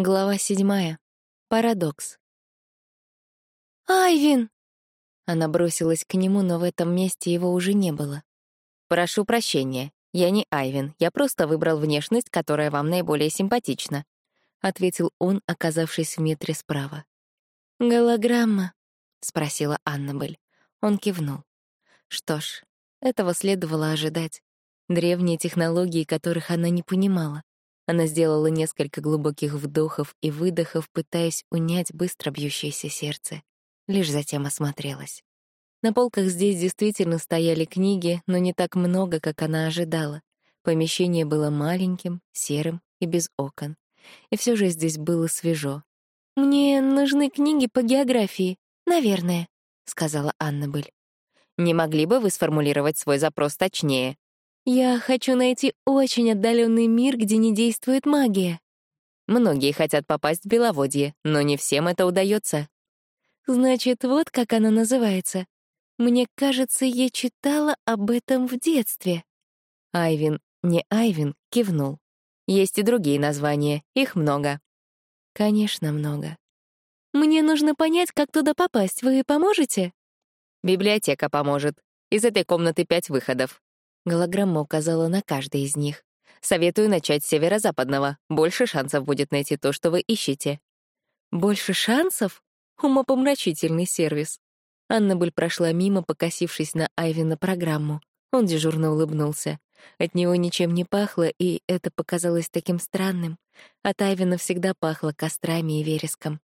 Глава седьмая. Парадокс. «Айвин!» Она бросилась к нему, но в этом месте его уже не было. «Прошу прощения, я не Айвин, я просто выбрал внешность, которая вам наиболее симпатична», — ответил он, оказавшись в метре справа. «Голограмма?» — спросила Аннабель. Он кивнул. Что ж, этого следовало ожидать. Древние технологии, которых она не понимала. Она сделала несколько глубоких вдохов и выдохов, пытаясь унять быстро бьющееся сердце. Лишь затем осмотрелась. На полках здесь действительно стояли книги, но не так много, как она ожидала. Помещение было маленьким, серым и без окон. И все же здесь было свежо. «Мне нужны книги по географии, наверное», — сказала Аннабель. «Не могли бы вы сформулировать свой запрос точнее?» Я хочу найти очень отдаленный мир, где не действует магия. Многие хотят попасть в Беловодье, но не всем это удается. Значит, вот как она называется. Мне кажется, я читала об этом в детстве. Айвин, не Айвин, кивнул. Есть и другие названия, их много. Конечно, много. Мне нужно понять, как туда попасть. Вы поможете? Библиотека поможет. Из этой комнаты пять выходов. Голограмма указала на каждый из них. «Советую начать с северо-западного. Больше шансов будет найти то, что вы ищете». «Больше шансов?» Умопомрачительный сервис. Аннабель прошла мимо, покосившись на Айвина программу. Он дежурно улыбнулся. От него ничем не пахло, и это показалось таким странным. От Айвина всегда пахло кострами и вереском.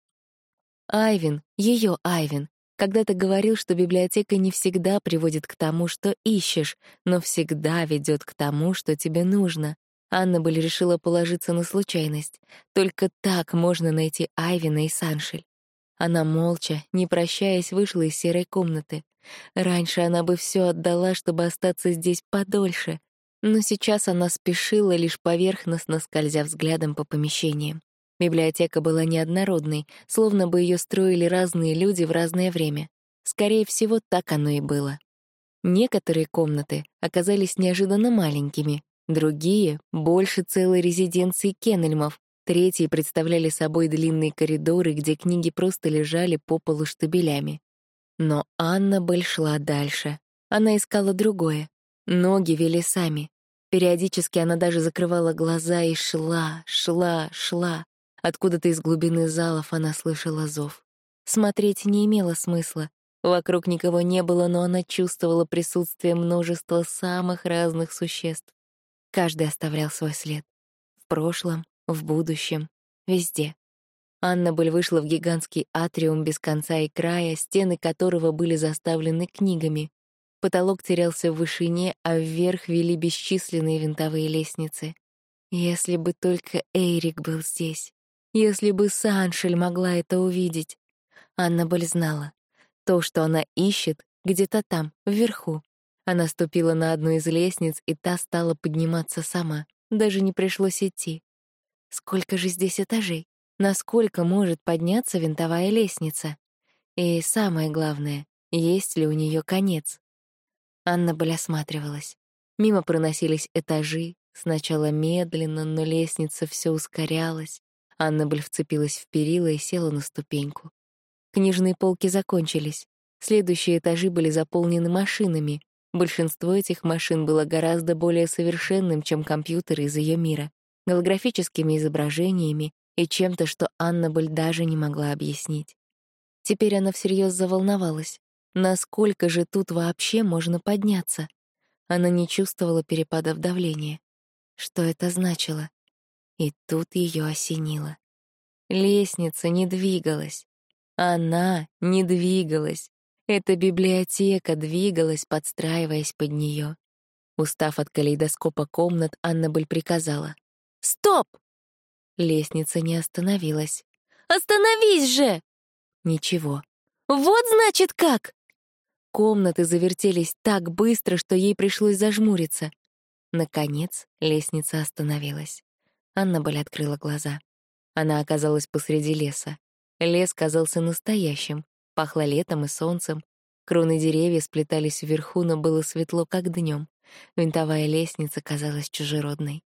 Айвин, ее Айвин, когда-то говорил, что библиотека не всегда приводит к тому, что ищешь, но всегда ведет к тому, что тебе нужно. Аннабель решила положиться на случайность. Только так можно найти Айвина и Саншель. Она молча, не прощаясь, вышла из серой комнаты. Раньше она бы все отдала, чтобы остаться здесь подольше, но сейчас она спешила, лишь поверхностно скользя взглядом по помещениям. Библиотека была неоднородной, словно бы ее строили разные люди в разное время. Скорее всего, так оно и было. Некоторые комнаты оказались неожиданно маленькими, другие — больше целой резиденции Кеннельмов, третьи представляли собой длинные коридоры, где книги просто лежали по полу штабелями. Но Анна Бель шла дальше. Она искала другое. Ноги вели сами. Периодически она даже закрывала глаза и шла, шла, шла. Откуда-то из глубины залов она слышала зов. Смотреть не имело смысла. Вокруг никого не было, но она чувствовала присутствие множества самых разных существ. Каждый оставлял свой след. В прошлом, в будущем, везде. Анна Бель вышла в гигантский атриум без конца и края, стены которого были заставлены книгами. Потолок терялся в вышине, а вверх вели бесчисленные винтовые лестницы. Если бы только Эйрик был здесь. Если бы Саншель могла это увидеть. Анна Боль знала. То, что она ищет, где-то там, вверху. Она ступила на одну из лестниц, и та стала подниматься сама. Даже не пришлось идти. Сколько же здесь этажей? Насколько может подняться винтовая лестница? И самое главное, есть ли у нее конец? Анна Боль осматривалась. Мимо проносились этажи, сначала медленно, но лестница все ускорялась. Аннабель вцепилась в перила и села на ступеньку. Книжные полки закончились. Следующие этажи были заполнены машинами. Большинство этих машин было гораздо более совершенным, чем компьютеры из ее мира, голографическими изображениями и чем-то, что Аннабель даже не могла объяснить. Теперь она всерьез заволновалась. Насколько же тут вообще можно подняться? Она не чувствовала перепадов давления. Что это значило? И тут ее осенило. Лестница не двигалась. Она не двигалась. Эта библиотека двигалась, подстраиваясь под нее. Устав от калейдоскопа комнат, Аннабель приказала. «Стоп!» Лестница не остановилась. «Остановись же!» Ничего. «Вот значит как!» Комнаты завертелись так быстро, что ей пришлось зажмуриться. Наконец лестница остановилась. Аннабель открыла глаза. Она оказалась посреди леса. Лес казался настоящим, пахло летом и солнцем. Кроны деревьев сплетались вверху, но было светло, как днем. Винтовая лестница казалась чужеродной.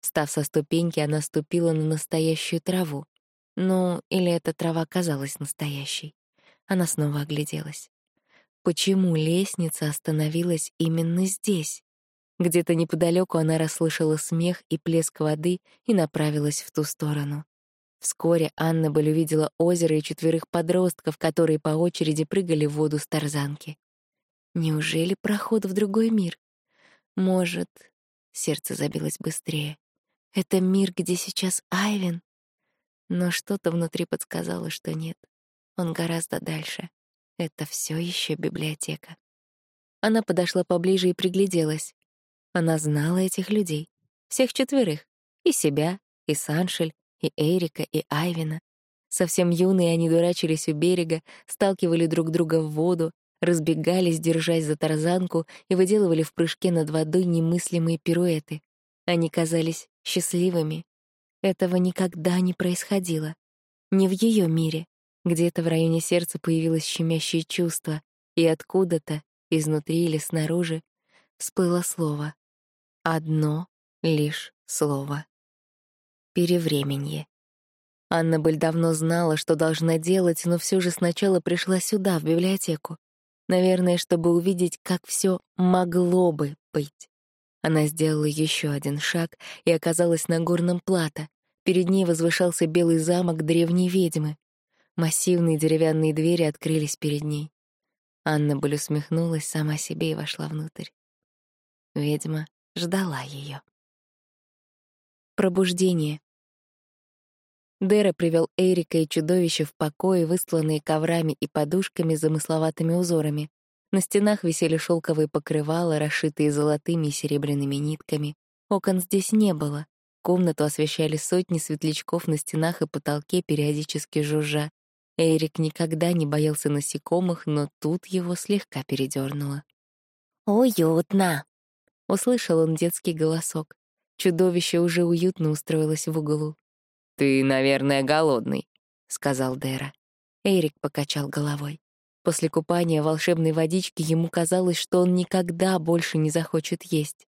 Став со ступеньки, она ступила на настоящую траву. Ну, или эта трава казалась настоящей. Она снова огляделась. Почему лестница остановилась именно здесь? Где-то неподалеку она расслышала смех и плеск воды и направилась в ту сторону. Вскоре Анна Боль увидела озеро и четверых подростков, которые по очереди прыгали в воду с тарзанки. Неужели проход в другой мир? Может, сердце забилось быстрее. Это мир, где сейчас Айвен? Но что-то внутри подсказало, что нет. Он гораздо дальше. Это все еще библиотека. Она подошла поближе и пригляделась. Она знала этих людей. Всех четверых. И себя, и Саншель, и Эрика, и Айвина. Совсем юные они дурачились у берега, сталкивали друг друга в воду, разбегались, держась за тарзанку, и выделывали в прыжке над водой немыслимые пируэты. Они казались счастливыми. Этого никогда не происходило. Не в ее мире. Где-то в районе сердца появилось щемящее чувство, и откуда-то, изнутри или снаружи, всплыло слово. Одно лишь слово. Перевременье. Анна Быль давно знала, что должна делать, но все же сначала пришла сюда, в библиотеку. Наверное, чтобы увидеть, как все могло бы быть. Она сделала еще один шаг и оказалась на горном плато. Перед ней возвышался белый замок древней ведьмы. Массивные деревянные двери открылись перед ней. Анна Быль усмехнулась сама себе и вошла внутрь. Ведьма ждала ее. Пробуждение. Дэра привел Эрика и чудовище в покое, выстланные коврами и подушками с замысловатыми узорами. На стенах висели шелковые покрывала, расшитые золотыми и серебряными нитками. Окон здесь не было. Комнату освещали сотни светлячков на стенах и потолке, периодически жужжа. Эрик никогда не боялся насекомых, но тут его слегка передернуло. «Уютно!» — услышал он детский голосок. Чудовище уже уютно устроилось в углу. «Ты, наверное, голодный», — сказал Дэра. Эрик покачал головой. После купания волшебной водички ему казалось, что он никогда больше не захочет есть.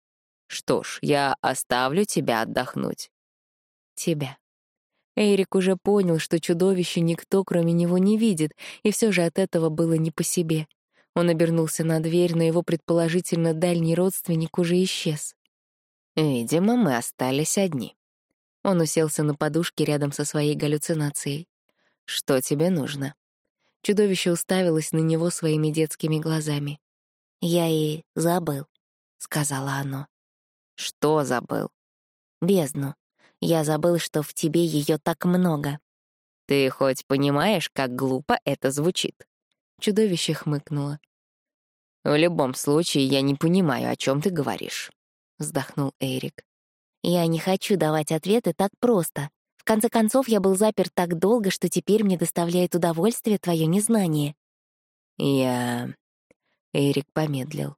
«Что ж, я оставлю тебя отдохнуть». «Тебя». Эрик уже понял, что чудовище никто, кроме него, не видит, и все же от этого было не по себе. Он обернулся на дверь, но его предположительно дальний родственник уже исчез. Видимо, мы остались одни. Он уселся на подушке рядом со своей галлюцинацией. «Что тебе нужно?» Чудовище уставилось на него своими детскими глазами. «Я и забыл», — сказала оно. «Что забыл?» «Бездну. Я забыл, что в тебе ее так много». «Ты хоть понимаешь, как глупо это звучит?» Чудовище хмыкнуло. «В любом случае, я не понимаю, о чем ты говоришь» вздохнул Эрик. Я не хочу давать ответы так просто. В конце концов, я был заперт так долго, что теперь мне доставляет удовольствие твое незнание. Я... Эрик помедлил.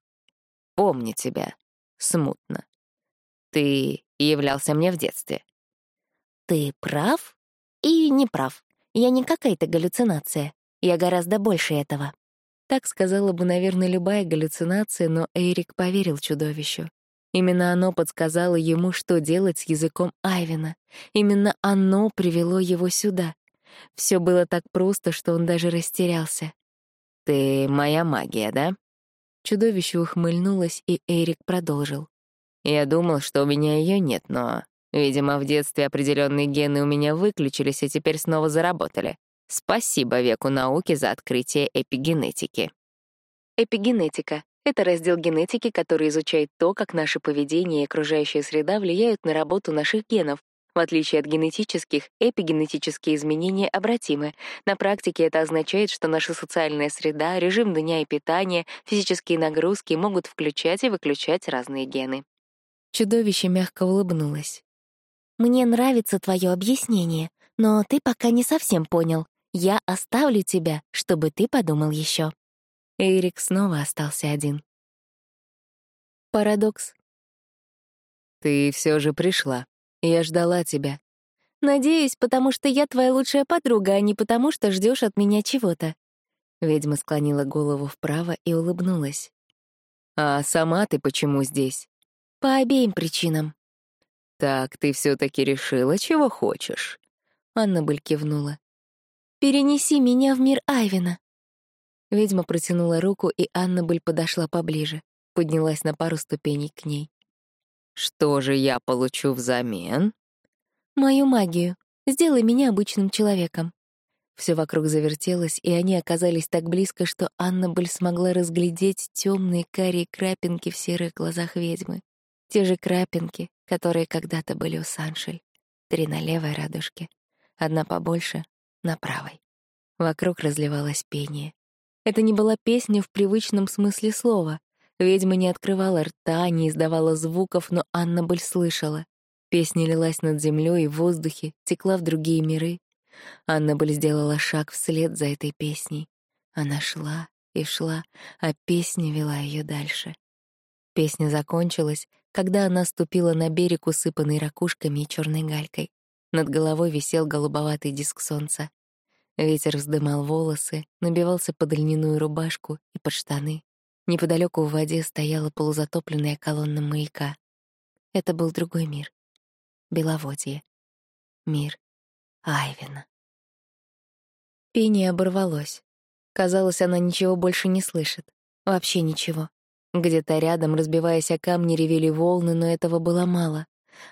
Помню тебя. Смутно. Ты являлся мне в детстве. Ты прав и не прав. Я не какая-то галлюцинация. Я гораздо больше этого. Так сказала бы, наверное, любая галлюцинация, но Эрик поверил чудовищу. Именно оно подсказало ему, что делать с языком Айвина. Именно оно привело его сюда. Все было так просто, что он даже растерялся. «Ты моя магия, да?» Чудовище ухмыльнулось, и Эрик продолжил. «Я думал, что у меня ее нет, но, видимо, в детстве определенные гены у меня выключились и теперь снова заработали. Спасибо веку науки за открытие эпигенетики». Эпигенетика это раздел генетики, который изучает то, как наше поведение и окружающая среда влияют на работу наших генов. В отличие от генетических, эпигенетические изменения обратимы. На практике это означает, что наша социальная среда, режим дня и питания, физические нагрузки могут включать и выключать разные гены. Чудовище мягко улыбнулось. «Мне нравится твое объяснение, но ты пока не совсем понял. Я оставлю тебя, чтобы ты подумал еще. Эрик снова остался один. Парадокс. «Ты все же пришла. Я ждала тебя». «Надеюсь, потому что я твоя лучшая подруга, а не потому что ждешь от меня чего-то». Ведьма склонила голову вправо и улыбнулась. «А сама ты почему здесь?» «По обеим причинам». «Так ты все таки решила, чего хочешь?» Аннабель кивнула. «Перенеси меня в мир Айвина». Ведьма протянула руку, и Аннабель подошла поближе, поднялась на пару ступеней к ней. «Что же я получу взамен?» «Мою магию. Сделай меня обычным человеком». Все вокруг завертелось, и они оказались так близко, что Аннабель смогла разглядеть темные карие крапинки в серых глазах ведьмы. Те же крапинки, которые когда-то были у Саншель. Три на левой радужке, одна побольше — на правой. Вокруг разливалось пение. Это не была песня в привычном смысле слова. Ведьма не открывала рта, не издавала звуков, но Аннабель слышала. Песня лилась над землей и в воздухе, текла в другие миры, Аннабель сделала шаг вслед за этой песней. Она шла и шла, а песня вела ее дальше. Песня закончилась, когда она ступила на берег, усыпанный ракушками и черной галькой. Над головой висел голубоватый диск солнца. Ветер вздымал волосы, набивался под льняную рубашку и под штаны. Неподалеку в воде стояла полузатопленная колонна маяка. Это был другой мир. Беловодье. Мир Айвина. Пение оборвалось. Казалось, она ничего больше не слышит. Вообще ничего. Где-то рядом, разбиваясь о камни, ревели волны, но этого было мало.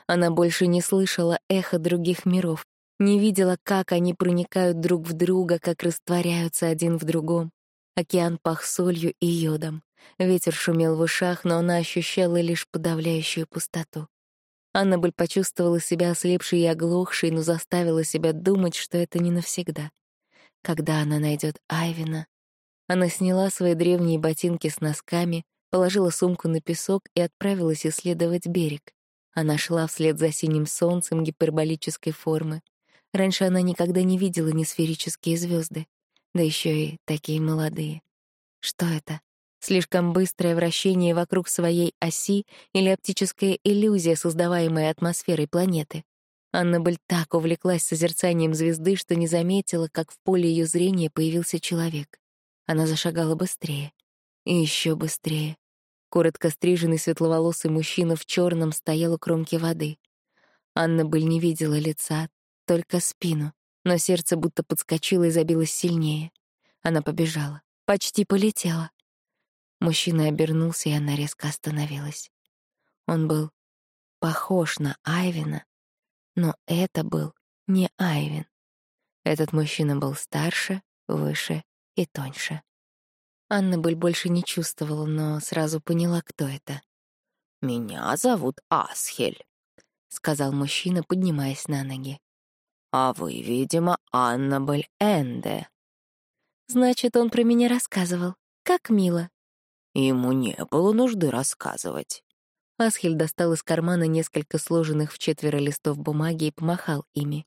Она больше не слышала эхо других миров, не видела, как они проникают друг в друга, как растворяются один в другом. Океан пах солью и йодом. Ветер шумел в ушах, но она ощущала лишь подавляющую пустоту. Аннабель почувствовала себя ослепшей и оглохшей, но заставила себя думать, что это не навсегда. Когда она найдет Айвина, она сняла свои древние ботинки с носками, положила сумку на песок и отправилась исследовать берег. Она шла вслед за синим солнцем гиперболической формы. Раньше она никогда не видела ни сферические звезды, да еще и такие молодые. Что это? Слишком быстрое вращение вокруг своей оси или оптическая иллюзия, создаваемая атмосферой планеты. Аннабель так увлеклась созерцанием звезды, что не заметила, как в поле ее зрения появился человек. Она зашагала быстрее. И еще быстрее. Коротко стриженный светловолосый мужчина в черном стоял у кромки воды. Аннабель не видела лица, только спину, но сердце будто подскочило и забилось сильнее. Она побежала, почти полетела. Мужчина обернулся, и она резко остановилась. Он был похож на Айвина, но это был не Айвин. Этот мужчина был старше, выше и тоньше. Анна Быль больше не чувствовала, но сразу поняла, кто это. «Меня зовут Асхель», — сказал мужчина, поднимаясь на ноги. «А вы, видимо, Аннабель Энде». «Значит, он про меня рассказывал. Как мило», Ему не было нужды рассказывать. Асхель достал из кармана несколько сложенных в четверо листов бумаги и помахал ими.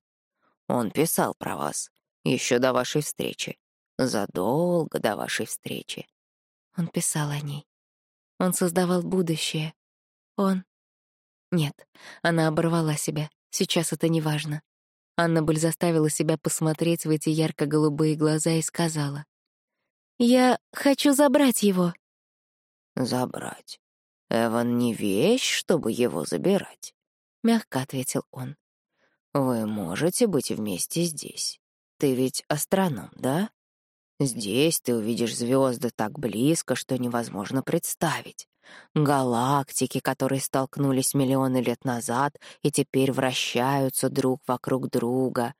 Он писал про вас еще до вашей встречи. Задолго до вашей встречи. Он писал о ней. Он создавал будущее. Он... Нет, она оборвала себя. Сейчас это не важно. Аннабель заставила себя посмотреть в эти ярко-голубые глаза и сказала. «Я хочу забрать его» забрать. Эван не вещь, чтобы его забирать, — мягко ответил он. Вы можете быть вместе здесь. Ты ведь астроном, да? Здесь ты увидишь звезды так близко, что невозможно представить. Галактики, которые столкнулись миллионы лет назад и теперь вращаются друг вокруг друга,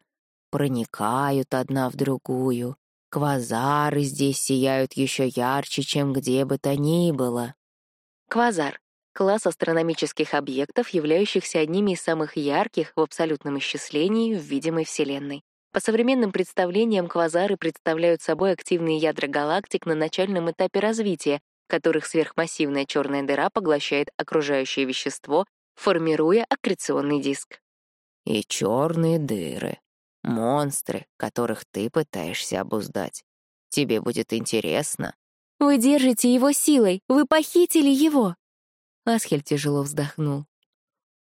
проникают одна в другую, Квазары здесь сияют еще ярче, чем где бы то ни было. Квазар — класс астрономических объектов, являющихся одними из самых ярких в абсолютном исчислении в видимой Вселенной. По современным представлениям, квазары представляют собой активные ядра галактик на начальном этапе развития, которых сверхмассивная черная дыра поглощает окружающее вещество, формируя аккреционный диск. И черные дыры монстры, которых ты пытаешься обуздать. Тебе будет интересно. Вы держите его силой, вы похитили его. Асхель тяжело вздохнул.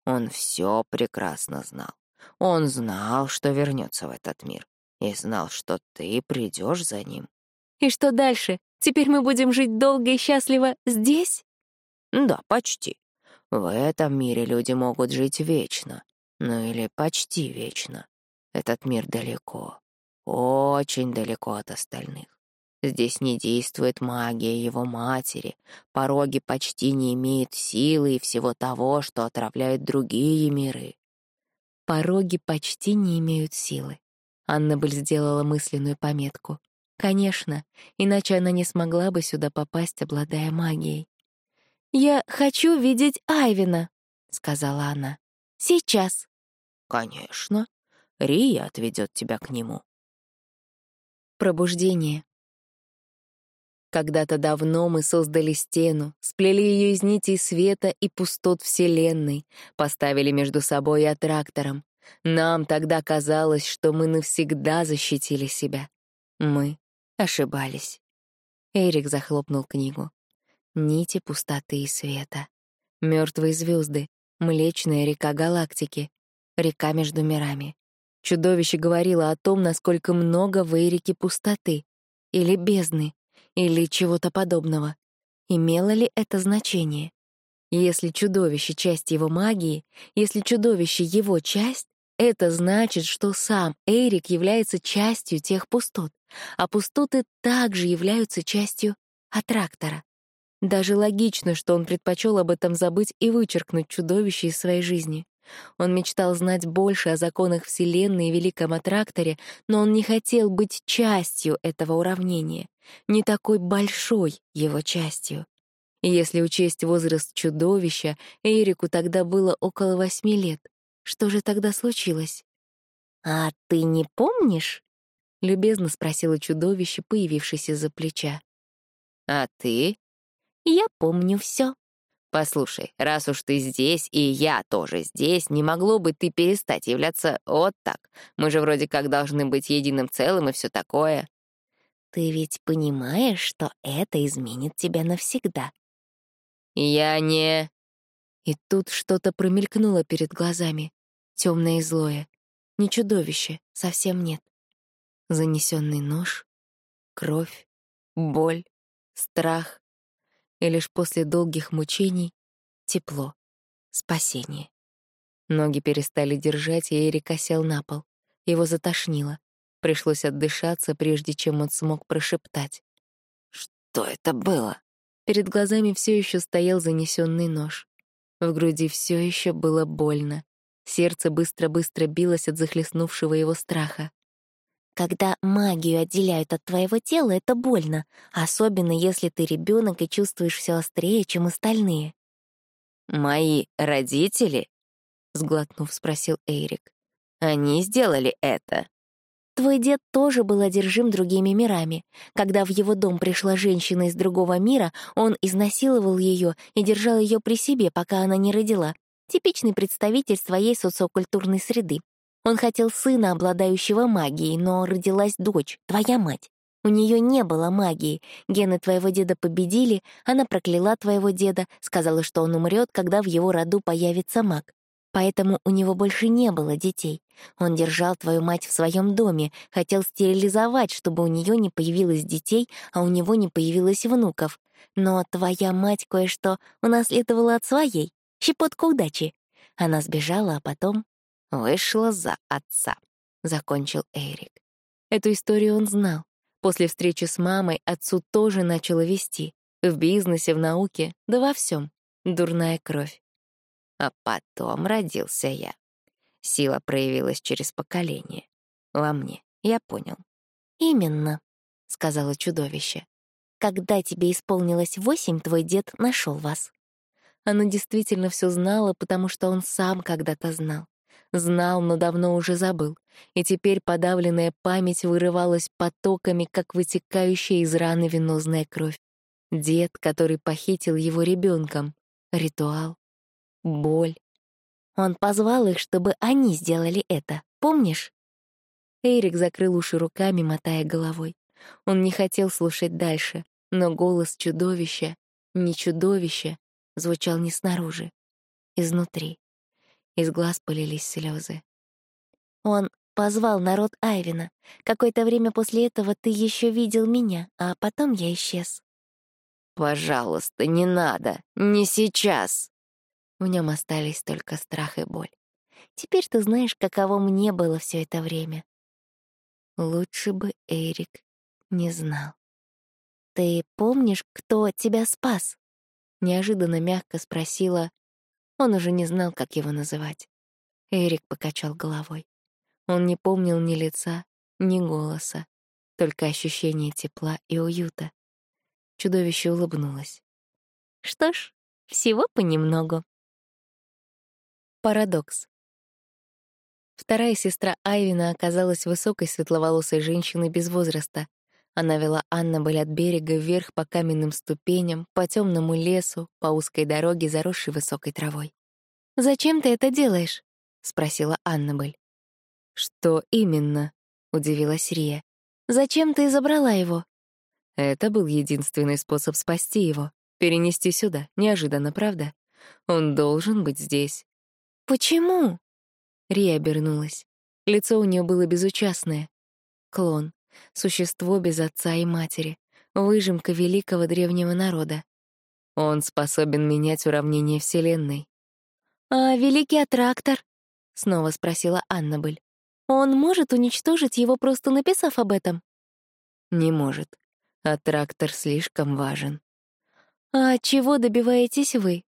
Он все прекрасно знал. Он знал, что вернется в этот мир, и знал, что ты придешь за ним. И что дальше? Теперь мы будем жить долго и счастливо здесь? Да, почти. В этом мире люди могут жить вечно, ну или почти вечно. Этот мир далеко, очень далеко от остальных. Здесь не действует магия его матери, пороги почти не имеют силы и всего того, что отравляет другие миры. Пороги почти не имеют силы. Аннабель сделала мысленную пометку. Конечно, иначе она не смогла бы сюда попасть, обладая магией. «Я хочу видеть Айвина», — сказала она. «Сейчас». «Конечно. Рия отведет тебя к нему». Пробуждение. Когда-то давно мы создали стену, сплели ее из нитей света и пустот Вселенной, поставили между собой и аттрактором. Нам тогда казалось, что мы навсегда защитили себя. Мы ошибались. Эрик захлопнул книгу. Нити пустоты и света. Мертвые звезды, Млечная река галактики, река между мирами. Чудовище говорило о том, насколько много в Эрике пустоты, или бездны, или чего-то подобного. Имело ли это значение? Если чудовище — часть его магии, если чудовище — его часть, это значит, что сам Эрик является частью тех пустот, а пустоты также являются частью аттрактора. Даже логично, что он предпочел об этом забыть и вычеркнуть чудовище из своей жизни. Он мечтал знать больше о законах Вселенной и Великом Аттракторе, но он не хотел быть частью этого уравнения, не такой большой его частью. Если учесть возраст чудовища, Эрику тогда было около восьми лет. Что же тогда случилось? «А ты не помнишь?» — любезно спросила чудовище, появившееся из-за плеча. «А ты?» Я помню все. Послушай, раз уж ты здесь, и я тоже здесь, не могло бы ты перестать являться вот так? Мы же вроде как должны быть единым целым и все такое. Ты ведь понимаешь, что это изменит тебя навсегда. Я не... И тут что-то промелькнуло перед глазами. Темное и злое. Не чудовище, совсем нет. Занесенный нож, кровь, боль, страх, и лишь после долгих мучений — тепло, спасение. Ноги перестали держать, и Эрик осел на пол. Его затошнило. Пришлось отдышаться, прежде чем он смог прошептать. «Что это было?» Перед глазами все еще стоял занесенный нож. В груди все еще было больно. Сердце быстро-быстро билось от захлестнувшего его страха. Когда магию отделяют от твоего тела, это больно, особенно если ты ребенок и чувствуешь все острее, чем остальные. «Мои родители?» — сглотнув, спросил Эрик. «Они сделали это?» Твой дед тоже был одержим другими мирами. Когда в его дом пришла женщина из другого мира, он изнасиловал ее и держал ее при себе, пока она не родила. Типичный представитель своей социокультурной среды. Он хотел сына, обладающего магией, но родилась дочь, твоя мать. У нее не было магии. Гены твоего деда победили, она прокляла твоего деда, сказала, что он умрет, когда в его роду появится маг. Поэтому у него больше не было детей. Он держал твою мать в своем доме, хотел стерилизовать, чтобы у нее не появилось детей, а у него не появилось внуков. Но твоя мать кое-что унаследовала от своей. Щепотку удачи. Она сбежала, а потом Вышла за отца, — закончил Эрик. Эту историю он знал. После встречи с мамой отцу тоже начало вести. В бизнесе, в науке, да во всем. Дурная кровь. А потом родился я. Сила проявилась через поколение. Во мне, я понял. «Именно», — сказала чудовище. «Когда тебе исполнилось восемь, твой дед нашел вас». Она действительно все знала, потому что он сам когда-то знал. Знал, но давно уже забыл. И теперь подавленная память вырывалась потоками, как вытекающая из раны венозная кровь. Дед, который похитил его ребенком. Ритуал. Боль. Он позвал их, чтобы они сделали это. Помнишь? Эрик закрыл уши руками, мотая головой. Он не хотел слушать дальше, но голос чудовища, не чудовища, звучал не снаружи, изнутри. Из глаз полились слезы. Он позвал народ Айвина. Какое-то время после этого ты еще видел меня, а потом я исчез. «Пожалуйста, не надо, не сейчас!» В нем остались только страх и боль. Теперь ты знаешь, каково мне было все это время. Лучше бы Эрик не знал. «Ты помнишь, кто тебя спас?» Неожиданно мягко спросила. Он уже не знал, как его называть. Эрик покачал головой. Он не помнил ни лица, ни голоса, только ощущение тепла и уюта. Чудовище улыбнулось. «Что ж, всего понемногу». Парадокс. Вторая сестра Айвина оказалась высокой светловолосой женщиной без возраста. Она вела Аннабель от берега вверх по каменным ступеням, по темному лесу, по узкой дороге, заросшей высокой травой. «Зачем ты это делаешь?» — спросила Аннабель. «Что именно?» — удивилась Рия. «Зачем ты забрала его?» Это был единственный способ спасти его. Перенести сюда. Неожиданно, правда? Он должен быть здесь. «Почему?» Рия обернулась. Лицо у нее было безучастное. Клон. Существо без отца и матери. Выжимка великого древнего народа. Он способен менять уравнение Вселенной. «А великий аттрактор?» — снова спросила Аннабель. «Он может уничтожить его, просто написав об этом?» «Не может. Аттрактор слишком важен». «А чего добиваетесь вы?»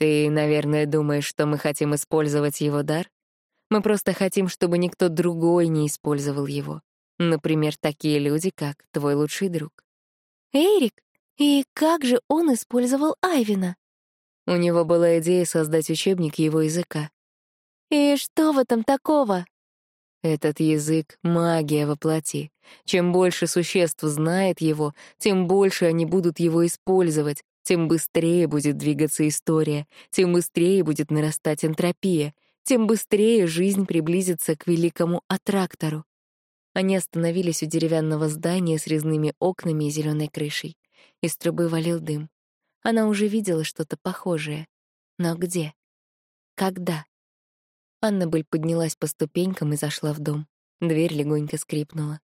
«Ты, наверное, думаешь, что мы хотим использовать его дар?» Мы просто хотим, чтобы никто другой не использовал его. Например, такие люди, как твой лучший друг. Эрик? И как же он использовал Айвина? У него была идея создать учебник его языка. И что в этом такого? Этот язык — магия во плоти. Чем больше существ знает его, тем больше они будут его использовать, тем быстрее будет двигаться история, тем быстрее будет нарастать энтропия, тем быстрее жизнь приблизится к великому аттрактору. Они остановились у деревянного здания с резными окнами и зеленой крышей. Из трубы валил дым. Она уже видела что-то похожее. Но где? Когда? Аннабель поднялась по ступенькам и зашла в дом. Дверь легонько скрипнула.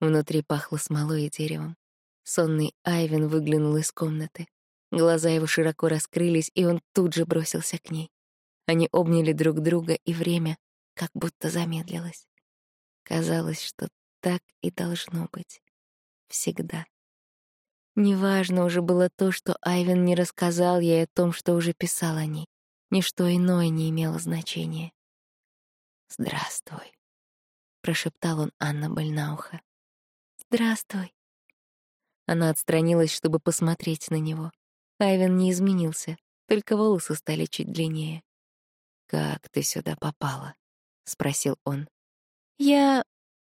Внутри пахло смолой и деревом. Сонный Айвен выглянул из комнаты. Глаза его широко раскрылись, и он тут же бросился к ней. Они обняли друг друга, и время как будто замедлилось. Казалось, что так и должно быть. Всегда. Неважно уже было то, что Айвен не рассказал ей о том, что уже писал о ней. Ничто иное не имело значения. «Здравствуй», — прошептал он Аннабель на ухо. «Здравствуй». Она отстранилась, чтобы посмотреть на него. Айвен не изменился, только волосы стали чуть длиннее. «Как ты сюда попала?» — спросил он. «Я...»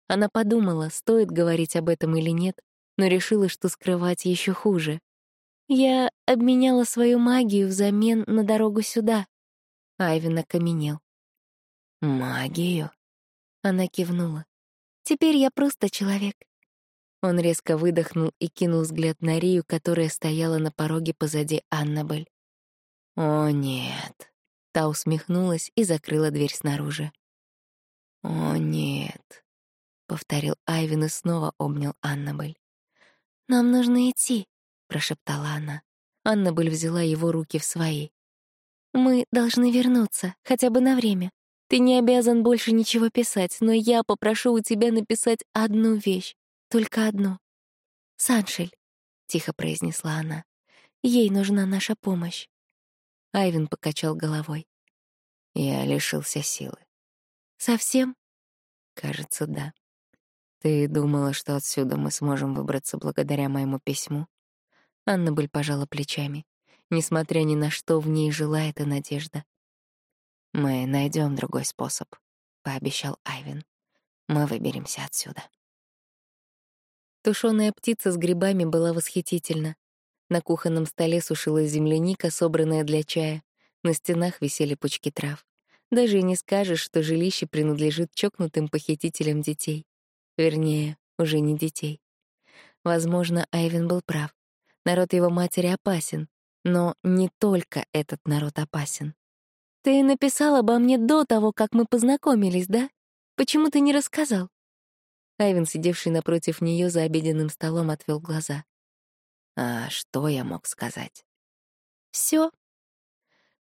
Она подумала, стоит говорить об этом или нет, но решила, что скрывать еще хуже. «Я обменяла свою магию взамен на дорогу сюда». Айвин окаменел. «Магию?» Она кивнула. «Теперь я просто человек». Он резко выдохнул и кинул взгляд на Рию, которая стояла на пороге позади Аннабель. «О, нет», Та усмехнулась и закрыла дверь снаружи. «О, нет», — повторил Айвин и снова обнял Аннабель. «Нам нужно идти», — прошептала она. Аннабель взяла его руки в свои. «Мы должны вернуться, хотя бы на время. Ты не обязан больше ничего писать, но я попрошу у тебя написать одну вещь, только одну. Саншель», — тихо произнесла она. «Ей нужна наша помощь». Айвин покачал головой. Я лишился силы. Совсем? Кажется, да. Ты думала, что отсюда мы сможем выбраться благодаря моему письму? Анна Быль пожала плечами. Несмотря ни на что, в ней жила эта надежда. «Мы найдем другой способ», — пообещал Айвин. «Мы выберемся отсюда». Тушёная птица с грибами была восхитительна. На кухонном столе сушилась земляника, собранная для чая. На стенах висели пучки трав. Даже и не скажешь, что жилище принадлежит чокнутым похитителям детей. Вернее, уже не детей. Возможно, Айвен был прав. Народ его матери опасен. Но не только этот народ опасен. «Ты написал обо мне до того, как мы познакомились, да? Почему ты не рассказал?» Айвен, сидевший напротив нее за обеденным столом, отвел глаза. А что я мог сказать? Все.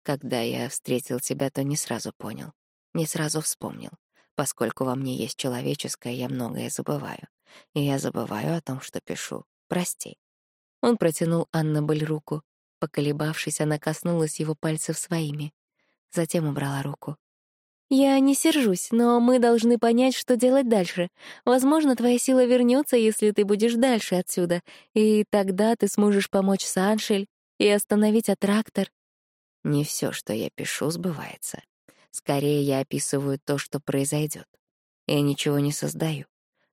Когда я встретил тебя, то не сразу понял. Не сразу вспомнил. Поскольку во мне есть человеческое, я многое забываю. И я забываю о том, что пишу. Прости. Он протянул Аннабель руку. Поколебавшись, она коснулась его пальцев своими. Затем убрала руку. «Я не сержусь, но мы должны понять, что делать дальше. Возможно, твоя сила вернется, если ты будешь дальше отсюда, и тогда ты сможешь помочь Саншель и остановить аттрактор». Не все, что я пишу, сбывается. Скорее, я описываю то, что произойдет. Я ничего не создаю,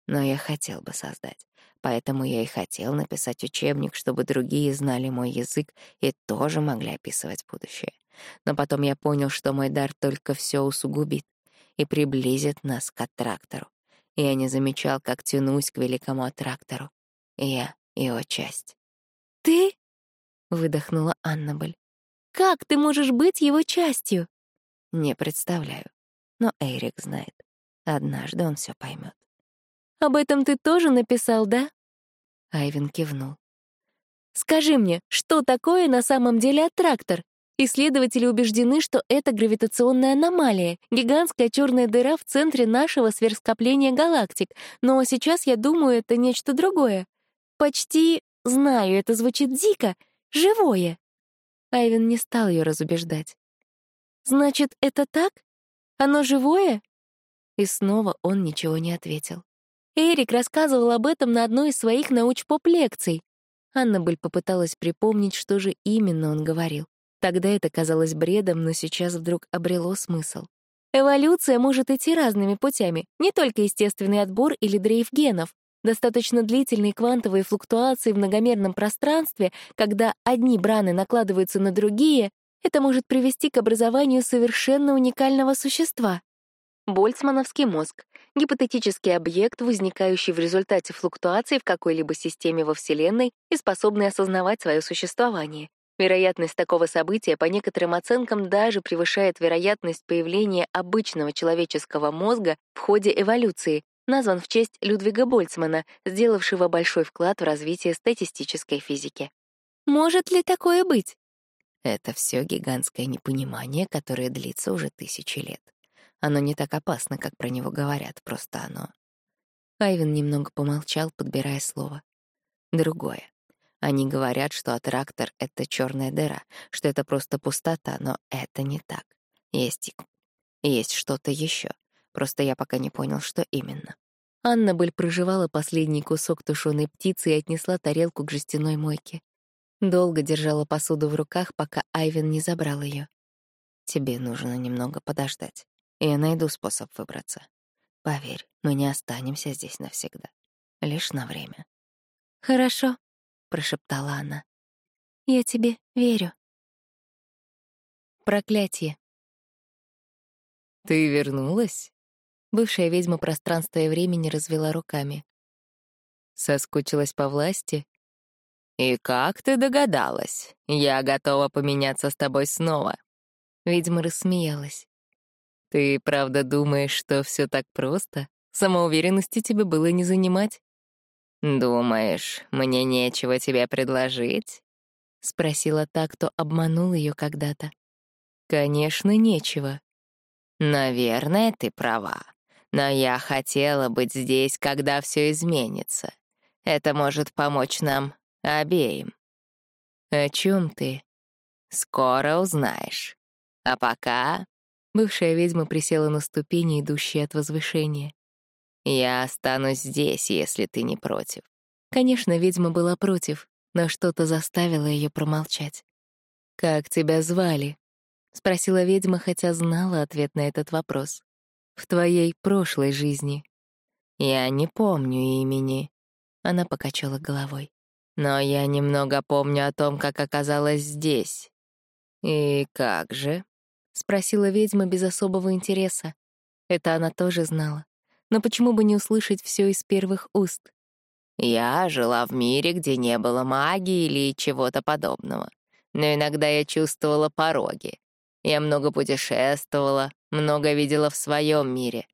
но я хотел бы создать. Поэтому я и хотел написать учебник, чтобы другие знали мой язык и тоже могли описывать будущее. Но потом я понял, что мой дар только все усугубит и приблизит нас к аттрактору. Я не замечал, как тянусь к великому аттрактору. Я его часть. «Ты?» — выдохнула Аннабель. «Как ты можешь быть его частью?» Не представляю. Но Эрик знает. Однажды он все поймет. Об этом ты тоже написал, да? Айвен кивнул. Скажи мне, что такое на самом деле аттрактор? Исследователи убеждены, что это гравитационная аномалия, гигантская черная дыра в центре нашего сверхскопления галактик, но сейчас я думаю, это нечто другое. Почти знаю, это звучит дико, живое. Айвен не стал ее разубеждать. Значит, это так? Оно живое? И снова он ничего не ответил. Эрик рассказывал об этом на одной из своих научпоп-лекций. Аннабель попыталась припомнить, что же именно он говорил. Тогда это казалось бредом, но сейчас вдруг обрело смысл. Эволюция может идти разными путями, не только естественный отбор или дрейф генов. Достаточно длительные квантовые флуктуации в многомерном пространстве, когда одни браны накладываются на другие, это может привести к образованию совершенно уникального существа. Больцмановский мозг — гипотетический объект, возникающий в результате флуктуаций в какой-либо системе во Вселенной и способный осознавать свое существование. Вероятность такого события, по некоторым оценкам, даже превышает вероятность появления обычного человеческого мозга в ходе эволюции, назван в честь Людвига Больцмана, сделавшего большой вклад в развитие статистической физики. Может ли такое быть? Это все гигантское непонимание, которое длится уже тысячи лет. Оно не так опасно, как про него говорят, просто оно... Айвен немного помолчал, подбирая слово. Другое. Они говорят, что аттрактор — это черная дыра, что это просто пустота, но это не так. Есть есть что-то еще. Просто я пока не понял, что именно. Аннабель проживала последний кусок тушеной птицы и отнесла тарелку к жестяной мойке. Долго держала посуду в руках, пока Айвен не забрал ее. Тебе нужно немного подождать. Я найду способ выбраться. Поверь, мы не останемся здесь навсегда. Лишь на время. «Хорошо», — прошептала она. «Я тебе верю». Проклятие. «Ты вернулась?» Бывшая ведьма пространства и времени развела руками. Соскучилась по власти? «И как ты догадалась? Я готова поменяться с тобой снова». Ведьма рассмеялась. «Ты правда думаешь, что все так просто? Самоуверенности тебе было не занимать?» «Думаешь, мне нечего тебе предложить?» — спросила та, кто обманул ее когда-то. «Конечно, нечего». «Наверное, ты права. Но я хотела быть здесь, когда все изменится. Это может помочь нам обеим». «О чем ты?» «Скоро узнаешь. А пока Бывшая ведьма присела на ступени, идущие от возвышения. «Я останусь здесь, если ты не против». Конечно, ведьма была против, но что-то заставило ее промолчать. «Как тебя звали?» — спросила ведьма, хотя знала ответ на этот вопрос. «В твоей прошлой жизни». «Я не помню имени», — она покачала головой. «Но я немного помню о том, как оказалась здесь». «И как же?» — спросила ведьма без особого интереса. Это она тоже знала. Но почему бы не услышать все из первых уст? «Я жила в мире, где не было магии или чего-то подобного. Но иногда я чувствовала пороги. Я много путешествовала, много видела в своем мире.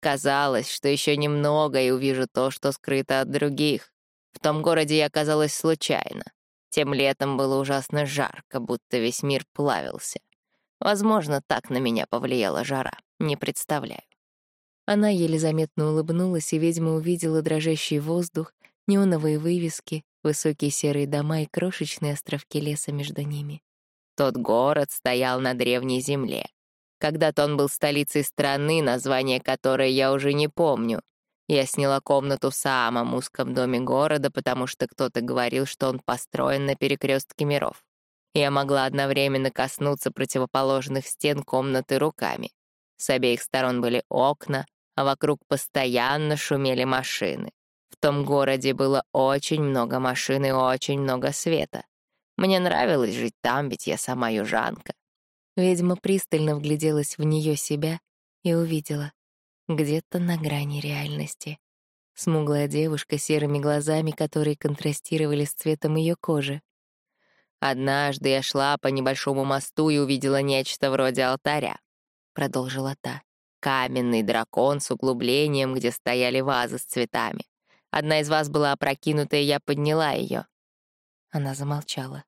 Казалось, что еще немного и увижу то, что скрыто от других. В том городе я оказалась случайно. Тем летом было ужасно жарко, будто весь мир плавился. Возможно, так на меня повлияла жара. Не представляю. Она еле заметно улыбнулась, и ведьма увидела дрожащий воздух, неоновые вывески, высокие серые дома и крошечные островки леса между ними. Тот город стоял на древней земле. Когда-то он был столицей страны, название которой я уже не помню. Я сняла комнату в самом узком доме города, потому что кто-то говорил, что он построен на перекрестке миров. Я могла одновременно коснуться противоположных стен комнаты руками. С обеих сторон были окна, а вокруг постоянно шумели машины. В том городе было очень много машин и очень много света. Мне нравилось жить там, ведь я сама южанка. Ведьма пристально вгляделась в нее себя и увидела. Где-то на грани реальности. Смуглая девушка с серыми глазами, которые контрастировали с цветом ее кожи. «Однажды я шла по небольшому мосту и увидела нечто вроде алтаря», — продолжила та. «Каменный дракон с углублением, где стояли вазы с цветами. Одна из вас была опрокинута, и я подняла ее. Она замолчала.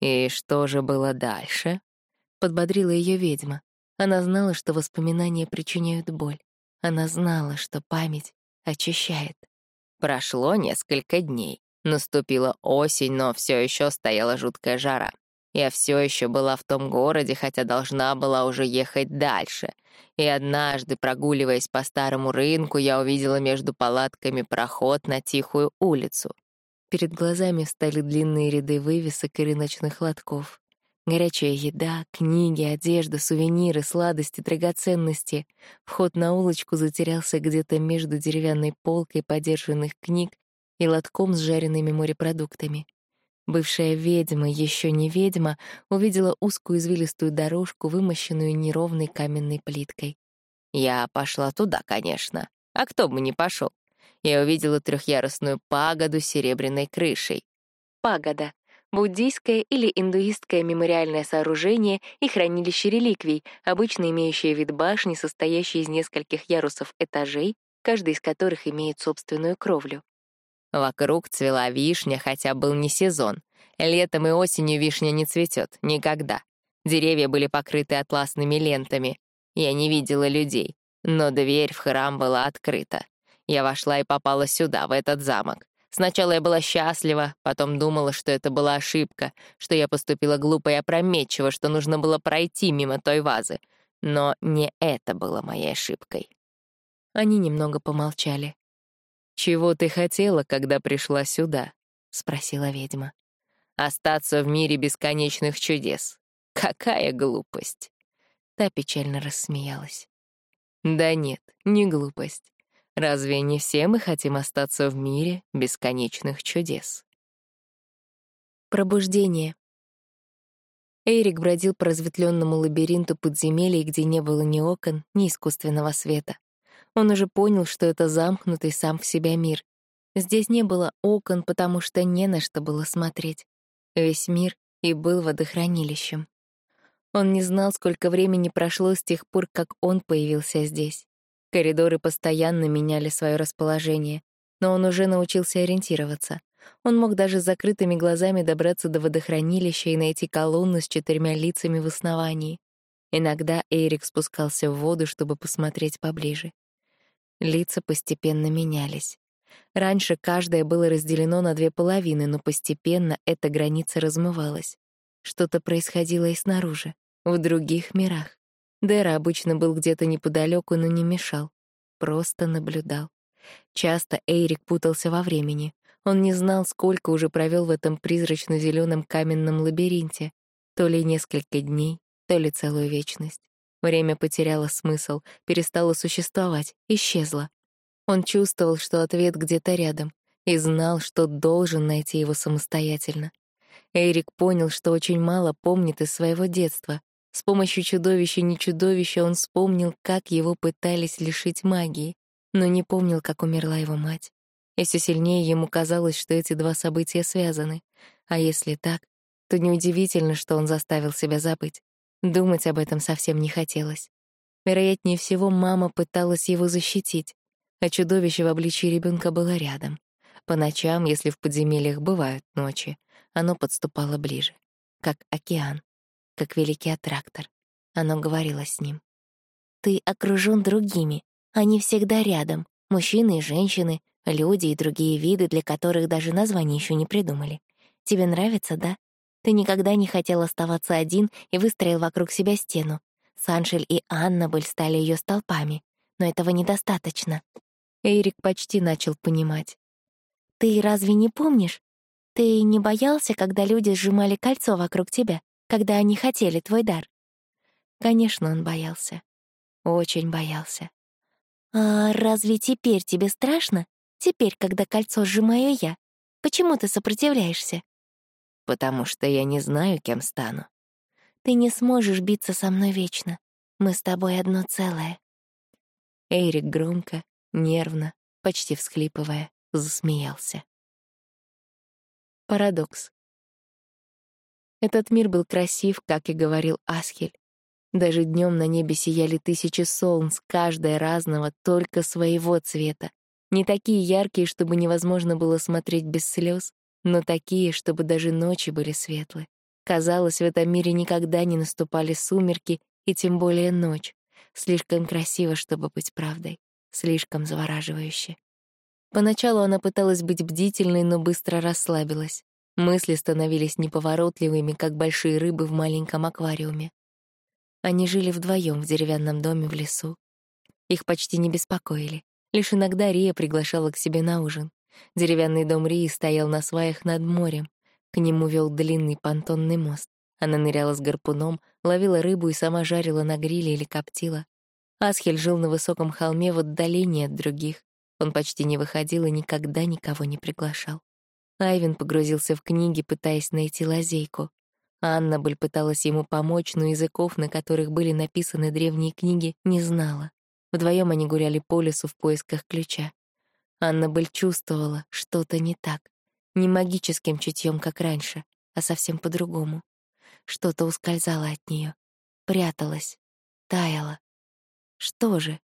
«И что же было дальше?» Подбодрила ее ведьма. Она знала, что воспоминания причиняют боль. Она знала, что память очищает. Прошло несколько дней. Наступила осень, но все еще стояла жуткая жара. Я все еще была в том городе, хотя должна была уже ехать дальше. И однажды, прогуливаясь по старому рынку, я увидела между палатками проход на тихую улицу. Перед глазами встали длинные ряды вывесок и рыночных лотков. Горячая еда, книги, одежда, сувениры, сладости, драгоценности. Вход на улочку затерялся где-то между деревянной полкой подержанных книг и лотком с жареными морепродуктами. Бывшая ведьма, еще не ведьма, увидела узкую извилистую дорожку, вымощенную неровной каменной плиткой. Я пошла туда, конечно. А кто бы не пошел? Я увидела трехъярусную пагоду с серебряной крышей. Пагода буддийское или индуистское мемориальное сооружение и хранилище реликвий, обычно имеющее вид башни, состоящей из нескольких ярусов этажей, каждый из которых имеет собственную кровлю. Вокруг цвела вишня, хотя был не сезон. Летом и осенью вишня не цветет, никогда. Деревья были покрыты атласными лентами. Я не видела людей, но дверь в храм была открыта. Я вошла и попала сюда, в этот замок. Сначала я была счастлива, потом думала, что это была ошибка, что я поступила глупо и опрометчиво, что нужно было пройти мимо той вазы. Но не это было моей ошибкой. Они немного помолчали. «Чего ты хотела, когда пришла сюда?» — спросила ведьма. «Остаться в мире бесконечных чудес. Какая глупость!» Та печально рассмеялась. «Да нет, не глупость. Разве не все мы хотим остаться в мире бесконечных чудес? Пробуждение. Эрик бродил по разветвленному лабиринту подземелий, где не было ни окон, ни искусственного света. Он уже понял, что это замкнутый сам в себя мир. Здесь не было окон, потому что не на что было смотреть. Весь мир и был водохранилищем. Он не знал, сколько времени прошло с тех пор, как он появился здесь. Коридоры постоянно меняли свое расположение, но он уже научился ориентироваться. Он мог даже с закрытыми глазами добраться до водохранилища и найти колонну с четырьмя лицами в основании. Иногда Эрик спускался в воду, чтобы посмотреть поближе. Лица постепенно менялись. Раньше каждое было разделено на две половины, но постепенно эта граница размывалась. Что-то происходило и снаружи, в других мирах. Дэра обычно был где-то неподалеку, но не мешал. Просто наблюдал. Часто Эйрик путался во времени. Он не знал, сколько уже провел в этом призрачно зеленом каменном лабиринте. То ли несколько дней, то ли целую вечность. Время потеряло смысл, перестало существовать, исчезло. Он чувствовал, что ответ где-то рядом, и знал, что должен найти его самостоятельно. Эрик понял, что очень мало помнит из своего детства, с помощью чудовища не чудовища он вспомнил, как его пытались лишить магии, но не помнил, как умерла его мать. И все сильнее ему казалось, что эти два события связаны. А если так, то неудивительно, что он заставил себя забыть. Думать об этом совсем не хотелось. Вероятнее всего, мама пыталась его защитить, а чудовище в обличии ребенка было рядом. По ночам, если в подземельях бывают ночи, оно подступало ближе, как океан как великий аттрактор, Оно говорило с ним. «Ты окружен другими. Они всегда рядом. Мужчины и женщины, люди и другие виды, для которых даже названия еще не придумали. Тебе нравится, да? Ты никогда не хотел оставаться один и выстроил вокруг себя стену. Саншель и Аннабель стали ее столпами, но этого недостаточно. Эрик почти начал понимать. «Ты разве не помнишь? Ты не боялся, когда люди сжимали кольцо вокруг тебя, когда они хотели твой дар?» Конечно, он боялся. Очень боялся. «А разве теперь тебе страшно? Теперь, когда кольцо сжимаю я? Почему ты сопротивляешься?» «Потому что я не знаю, кем стану». «Ты не сможешь биться со мной вечно. Мы с тобой одно целое». Эрик громко, нервно, почти всхлипывая, засмеялся. Парадокс. Этот мир был красив, как и говорил Асхель. Даже днем на небе сияли тысячи солнц, каждое разного, только своего цвета. Не такие яркие, чтобы невозможно было смотреть без слез, но такие, чтобы даже ночи были светлы. Казалось, в этом мире никогда не наступали сумерки, и тем более ночь. Слишком красиво, чтобы быть правдой. Слишком завораживающе. Поначалу она пыталась быть бдительной, но быстро расслабилась. Мысли становились неповоротливыми, как большие рыбы в маленьком аквариуме. Они жили вдвоем в деревянном доме в лесу. Их почти не беспокоили. Лишь иногда Рия приглашала к себе на ужин. Деревянный дом Рии стоял на сваях над морем. К нему вел длинный понтонный мост. Она ныряла с гарпуном, ловила рыбу и сама жарила на гриле или коптила. Асхель жил на высоком холме в отдалении от других. Он почти не выходил и никогда никого не приглашал. Айвен погрузился в книги, пытаясь найти лазейку. Аннабель пыталась ему помочь, но языков, на которых были написаны древние книги, не знала. Вдвоем они гуляли по лесу в поисках ключа. Аннабель чувствовала, что-то не так. Не магическим чутьем, как раньше, а совсем по-другому. Что-то ускользало от нее, пряталось, таяло. Что же?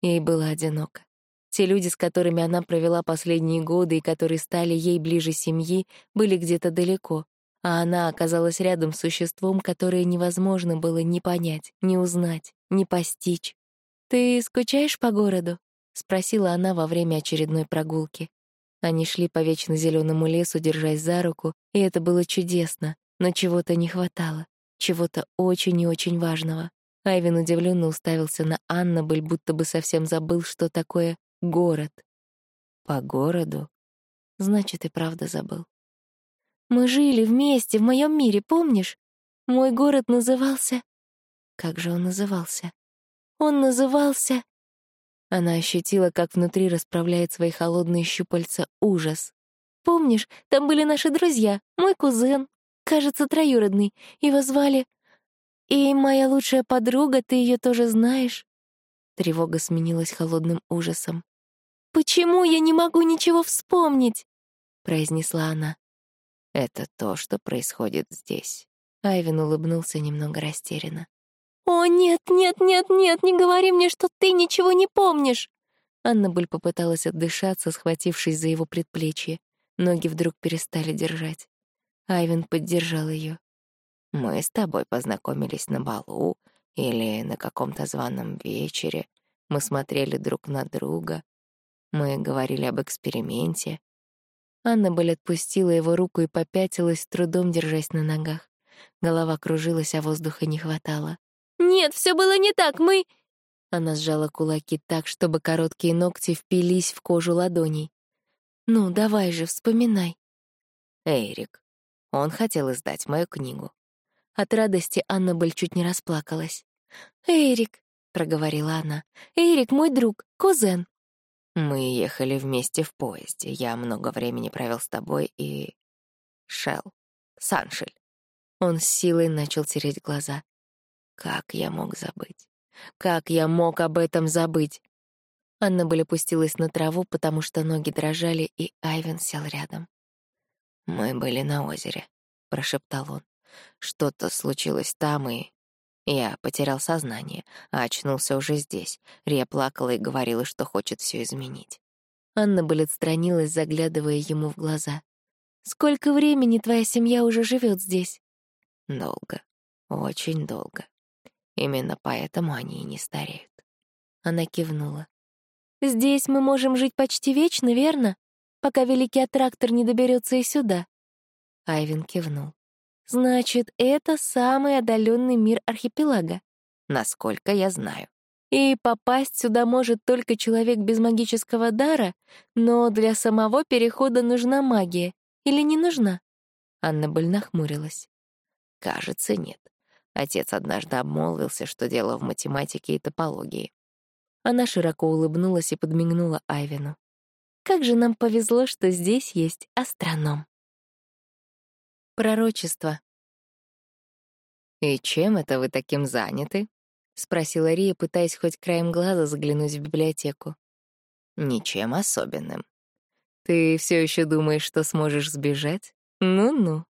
Ей было одиноко. Те люди, с которыми она провела последние годы и которые стали ей ближе семьи, были где-то далеко, а она оказалась рядом с существом, которое невозможно было ни понять, ни узнать, ни постичь. «Ты скучаешь по городу?» — спросила она во время очередной прогулки. Они шли по вечно зеленому лесу, держась за руку, и это было чудесно, но чего-то не хватало, чего-то очень и очень важного. Айвин удивленно уставился на Аннабель, будто бы совсем забыл, что такое город. По городу? Значит, и правда забыл. Мы жили вместе в моем мире, помнишь? Мой город назывался... Как же он назывался? Он назывался... Она ощутила, как внутри расправляет свои холодные щупальца ужас. Помнишь, там были наши друзья, мой кузен, кажется, троюродный, его звали... И моя лучшая подруга, ты ее тоже знаешь? Тревога сменилась холодным ужасом. «Почему я не могу ничего вспомнить?» — произнесла она. Это то, что происходит здесь. Айвен улыбнулся немного растерянно. «О, нет, нет, нет, нет, не говори мне, что ты ничего не помнишь!» Аннабель попыталась отдышаться, схватившись за его предплечье. Ноги вдруг перестали держать. Айвен поддержал ее. «Мы с тобой познакомились на балу или на каком-то званом вечере. Мы смотрели друг на друга. Мы говорили об эксперименте. Аннабель отпустила его руку и попятилась, с трудом держась на ногах. Голова кружилась, а воздуха не хватало. «Нет, все было не так, мы...» Она сжала кулаки так, чтобы короткие ногти впились в кожу ладоней. «Ну, давай же, вспоминай». «Эрик. Он хотел издать мою книгу». От радости Аннабель чуть не расплакалась. «Эрик», — проговорила она, — «Эрик, мой друг, кузен». Мы ехали вместе в поезде. Я много времени провел с тобой и... Шел. Саншель. Он с силой начал тереть глаза. Как я мог забыть? Как я мог об этом забыть? Анна были опустилась на траву, потому что ноги дрожали, и Айвен сел рядом. «Мы были на озере», — прошептал он. «Что-то случилось там, и я потерял сознание, а очнулся уже здесь. Рия плакала и говорила, что хочет все изменить. Анна Аннабель отстранилась, заглядывая ему в глаза. «Сколько времени твоя семья уже живет здесь?» «Долго. Очень долго». Именно поэтому они и не стареют. Она кивнула. «Здесь мы можем жить почти вечно, верно? Пока Великий Аттрактор не доберется и сюда». Айвин кивнул. «Значит, это самый отдаленный мир архипелага?» «Насколько я знаю». И попасть сюда может только человек без магического дара, но для самого перехода нужна магия. Или не нужна? Анна Боль нахмурилась. Кажется, нет. Отец однажды обмолвился, что дело в математике и топологии. Она широко улыбнулась и подмигнула Айвину. «Как же нам повезло, что здесь есть астроном». Пророчество. «И чем это вы таким заняты?» — спросила Рия, пытаясь хоть краем глаза заглянуть в библиотеку. «Ничем особенным». «Ты все еще думаешь, что сможешь сбежать? Ну-ну».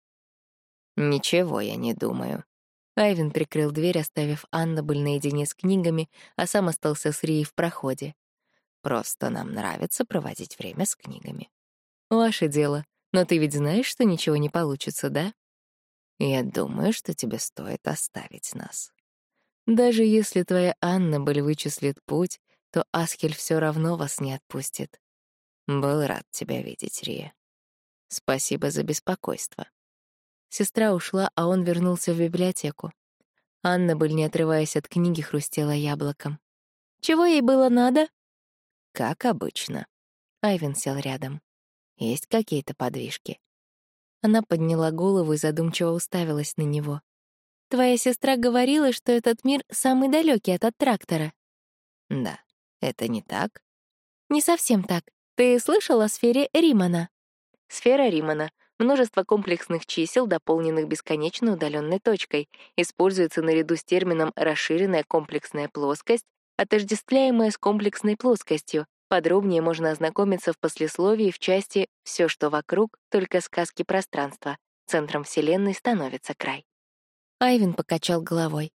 «Ничего я не думаю», Айвен прикрыл дверь, оставив Аннабель наедине с книгами, а сам остался с Рией в проходе. «Просто нам нравится проводить время с книгами». «Ваше дело. Но ты ведь знаешь, что ничего не получится, да?» «Я думаю, что тебе стоит оставить нас». «Даже если твоя Аннабель вычислит путь, то Аскель все равно вас не отпустит». «Был рад тебя видеть, Рия. Спасибо за беспокойство». Сестра ушла, а он вернулся в библиотеку. Анна, быль не отрываясь от книги, хрустела яблоком. «Чего ей было надо?» «Как обычно». Айвен сел рядом. «Есть какие-то подвижки?» Она подняла голову и задумчиво уставилась на него. «Твоя сестра говорила, что этот мир самый далекий от трактора». «Да, это не так?» «Не совсем так. Ты слышал о сфере Римана?» Сфера Римана Множество комплексных чисел, дополненных бесконечно удаленной точкой, используется наряду с термином «расширенная комплексная плоскость», отождествляемая с комплексной плоскостью. Подробнее можно ознакомиться в послесловии в части «Все, что вокруг, только сказки пространства». Центром Вселенной становится край. Айвин покачал головой.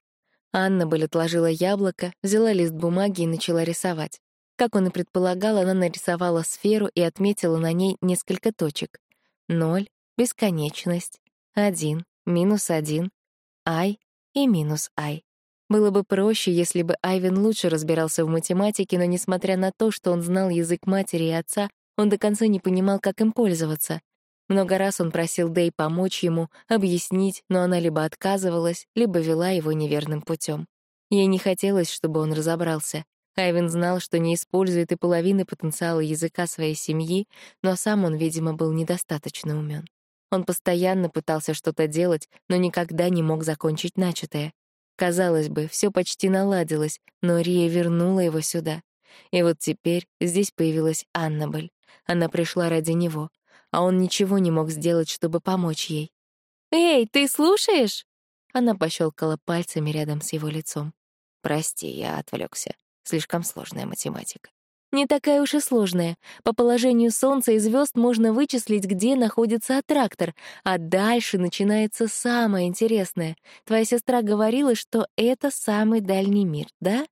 Анна Бель отложила яблоко, взяла лист бумаги и начала рисовать. Как он и предполагал, она нарисовала сферу и отметила на ней несколько точек. Ноль, бесконечность, один, минус один, ай и минус ай. Было бы проще, если бы Айвен лучше разбирался в математике, но несмотря на то, что он знал язык матери и отца, он до конца не понимал, как им пользоваться. Много раз он просил Дэй помочь ему, объяснить, но она либо отказывалась, либо вела его неверным путем. Ей не хотелось, чтобы он разобрался. Айвен знал, что не использует и половины потенциала языка своей семьи, но сам он, видимо, был недостаточно умен. Он постоянно пытался что-то делать, но никогда не мог закончить начатое. Казалось бы, все почти наладилось, но Рия вернула его сюда. И вот теперь здесь появилась Аннабель. Она пришла ради него, а он ничего не мог сделать, чтобы помочь ей. «Эй, ты слушаешь?» Она пощелкала пальцами рядом с его лицом. «Прости, я отвлекся. Слишком сложная математика. Не такая уж и сложная. По положению Солнца и звезд можно вычислить, где находится аттрактор, а дальше начинается самое интересное. Твоя сестра говорила, что это самый дальний мир, да?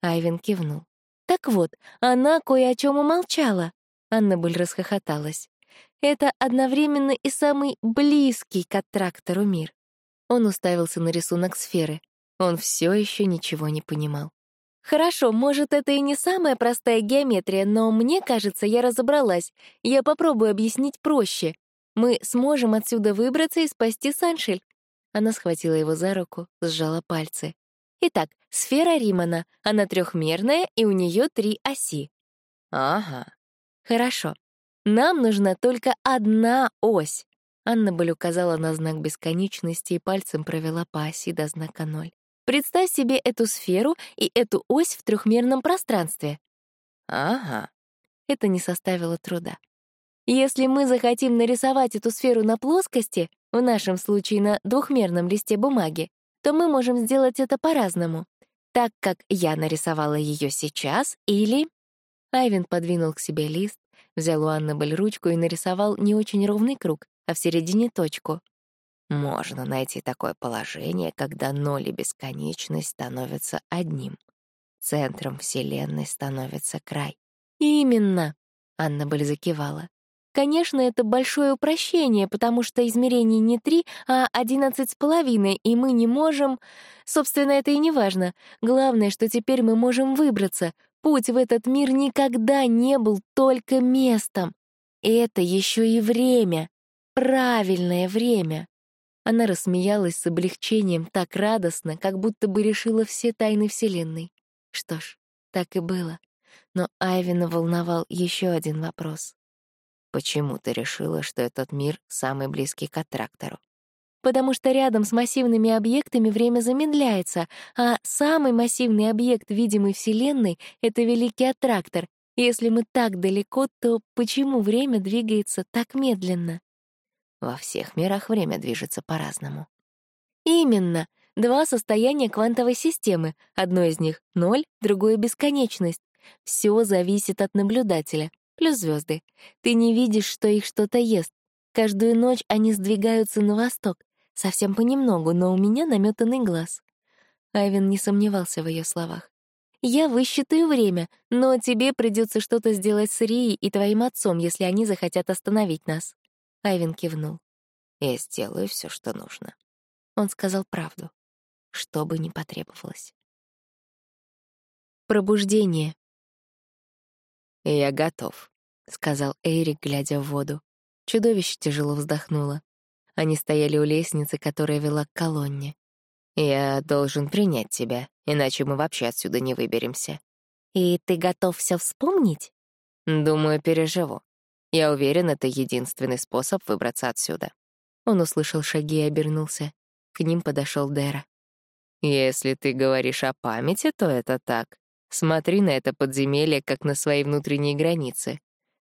Айвен кивнул. Так вот, она кое о чем умолчала. Аннабель расхохоталась. Это одновременно и самый близкий к аттрактору мир. Он уставился на рисунок сферы. Он все еще ничего не понимал. Хорошо, может, это и не самая простая геометрия, но мне кажется, я разобралась. Я попробую объяснить проще. Мы сможем отсюда выбраться и спасти Саншель. Она схватила его за руку, сжала пальцы. Итак, сфера Римана. Она трехмерная, и у нее три оси. Ага. Хорошо. Нам нужна только одна ось. Анна Боль указала на знак бесконечности и пальцем провела по оси до знака ноль. Представь себе эту сферу и эту ось в трехмерном пространстве. Ага. Это не составило труда. Если мы захотим нарисовать эту сферу на плоскости, в нашем случае на двухмерном листе бумаги, то мы можем сделать это по-разному. Так как я нарисовала ее сейчас, или... Айвен подвинул к себе лист, взял у Аннабель ручку и нарисовал не очень ровный круг, а в середине точку. Можно найти такое положение, когда ноль и бесконечность становятся одним. Центром Вселенной становится край. «Именно!» — Анна Бель закивала. Конечно, это большое упрощение, потому что измерений не три, а одиннадцать с половиной, и мы не можем... Собственно, это и не важно. Главное, что теперь мы можем выбраться. Путь в этот мир никогда не был только местом. Это еще и время. Правильное время. Она рассмеялась с облегчением так радостно, как будто бы решила все тайны Вселенной. Что ж, так и было. Но Айвина волновал еще один вопрос. Почему ты решила, что этот мир самый близкий к аттрактору? Потому что рядом с массивными объектами время замедляется, а самый массивный объект видимой Вселенной — это великий аттрактор. Если мы так далеко, то почему время двигается так медленно? Во всех мирах время движется по-разному. Именно. Два состояния квантовой системы. Одно из них — ноль, другое — бесконечность. Все зависит от наблюдателя плюс звезды. Ты не видишь, что их что-то ест. Каждую ночь они сдвигаются на восток. Совсем понемногу, но у меня наметанный глаз. Айвен не сомневался в ее словах. «Я высчитаю время, но тебе придется что-то сделать с Рией и твоим отцом, если они захотят остановить нас». Айвен кивнул. «Я сделаю все, что нужно». Он сказал правду, что бы ни потребовалось. Пробуждение. «Я готов», — сказал Эрик, глядя в воду. Чудовище тяжело вздохнуло. Они стояли у лестницы, которая вела к колонне. «Я должен принять тебя, иначе мы вообще отсюда не выберемся». «И ты готов все вспомнить?» «Думаю, переживу. Я уверен, это единственный способ выбраться отсюда». Он услышал шаги и обернулся. К ним подошел Дэра. «Если ты говоришь о памяти, то это так. Смотри на это подземелье, как на свои внутренние границы.